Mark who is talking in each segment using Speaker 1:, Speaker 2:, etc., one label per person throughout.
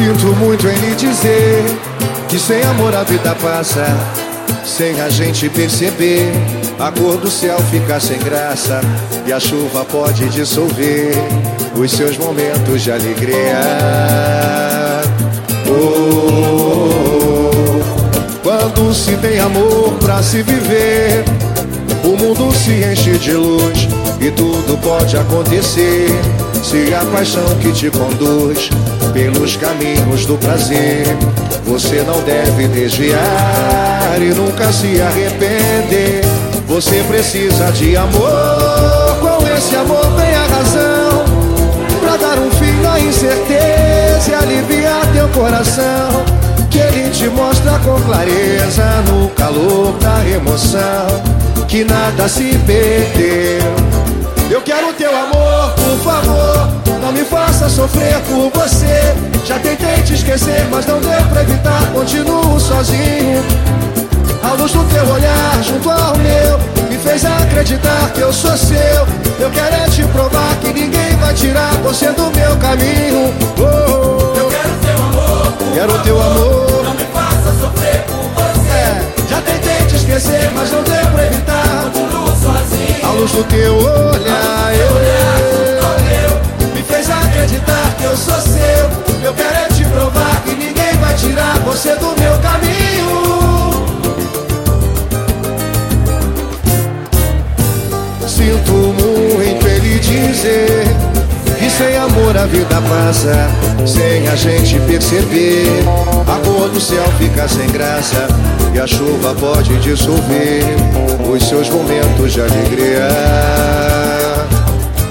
Speaker 1: Sinto muito em lhe dizer que sem amor a vida passa, sem a gente perceber. A cor do céu fica sem graça e a chuva pode dissolver os seus momentos de alegria. Oh, quando se tem amor pra se viver, o mundo se enche de luz e tudo pode acontecer. Se a paixão que te conduz pelos caminhos do prazer, você não deve desviar e nunca se arrepender. Você precisa de amor, com esse amor vem a razão Pra dar um fim na incerteza e aliviar teu coração Que ele te mostra com clareza no calor da emoção Que nada se perdeu Eu quero teu amor, por favor Não me faça sofrer por você. Já tentei te esquecer, mas não deu pra evitar Continuo sozinho. A luz do teu olhar junto ao meu Me fez acreditar que eu sou seu. Eu quero é te provar que ninguém vai tirar você do meu caminho. Oh,
Speaker 2: oh. Eu quero teu amor
Speaker 1: Quero teu amor.
Speaker 2: Não me faça sofrer por você.
Speaker 1: É, Já tentei te esquecer, mas não deu pra evitar luz do teu olhar,
Speaker 2: eu, eu,
Speaker 1: Me fez acreditar que eu sou seu. Eu quero é te provar que ninguém vai tirar você do meu sem amor a vida passa Sem a gente perceber. A cor do céu fica sem graça E a chuva pode dissolver Os seus momentos de alegria.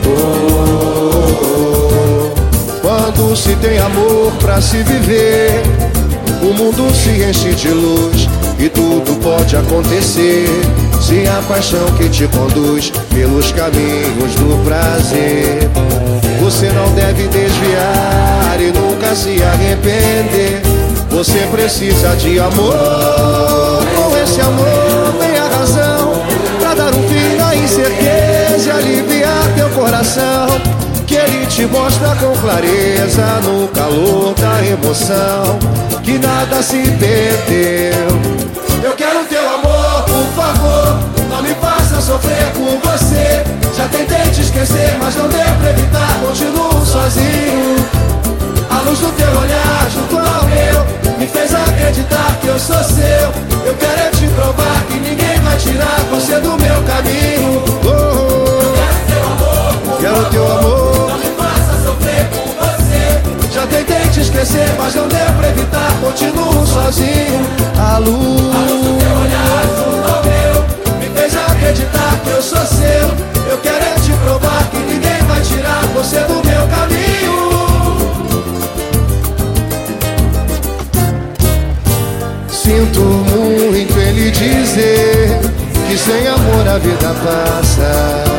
Speaker 1: Oh, Quando se tem amor pra se viver O mundo se enche de luz E tudo pode acontecer. Se a paixão que te conduz pelos caminhos do prazer, você não deve desviar e nunca se arrepender. Você precisa de amor, com esse amor vem a razão pra dar um fim na incerteza e aliviar teu coração. Que ele te mostra com clareza no calor da emoção que nada se perdeu. Eu quero teu amor, por favor, não me faça sofrer por você. Mas não deu pra evitar, continuo sozinho. A luz, a luz
Speaker 2: do teu olhar ao meu
Speaker 1: me fez acreditar que eu sou seu. Eu quero é te provar que ninguém vai tirar você do meu caminho. Sinto muito ele dizer que sem amor a vida passa.